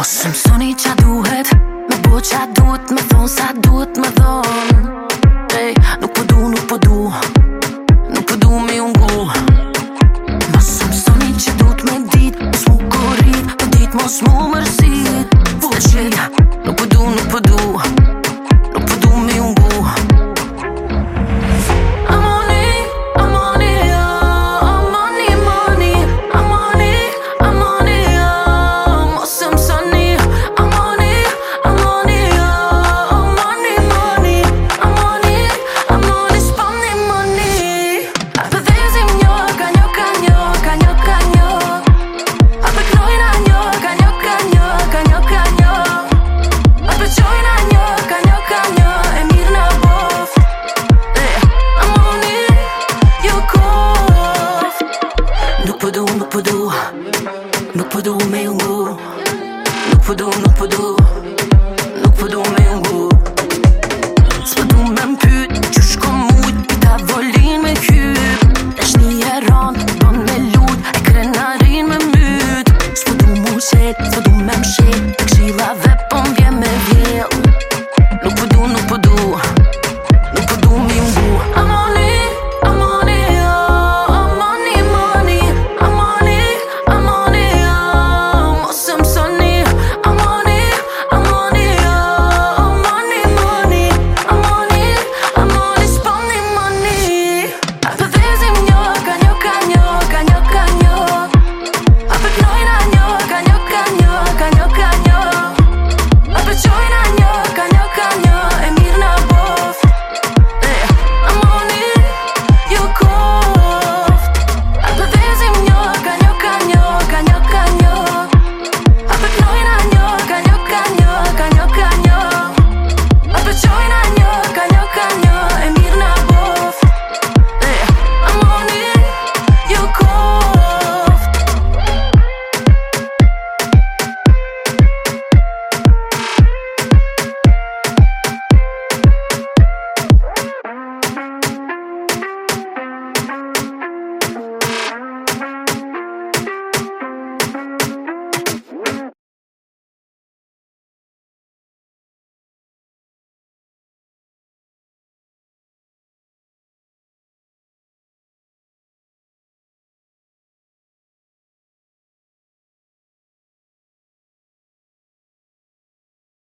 Po së mësoni qa duhet Me bo qa duhet Me thonë sa duhet Me thonë hey, Nuk po du, nuk po du Nuk po du mi ungu Po së mësoni qa duhet Me dit, mos mu korit Po dit, mos mu Nuk po du me ngu Nuk po du, nuk po du Nuk po du me ngu Së du me mpyt Që shko mujt I ta volin me kyt Esh një e rand Ban me lut E krenarin me myt Së du mu set Së du me mshet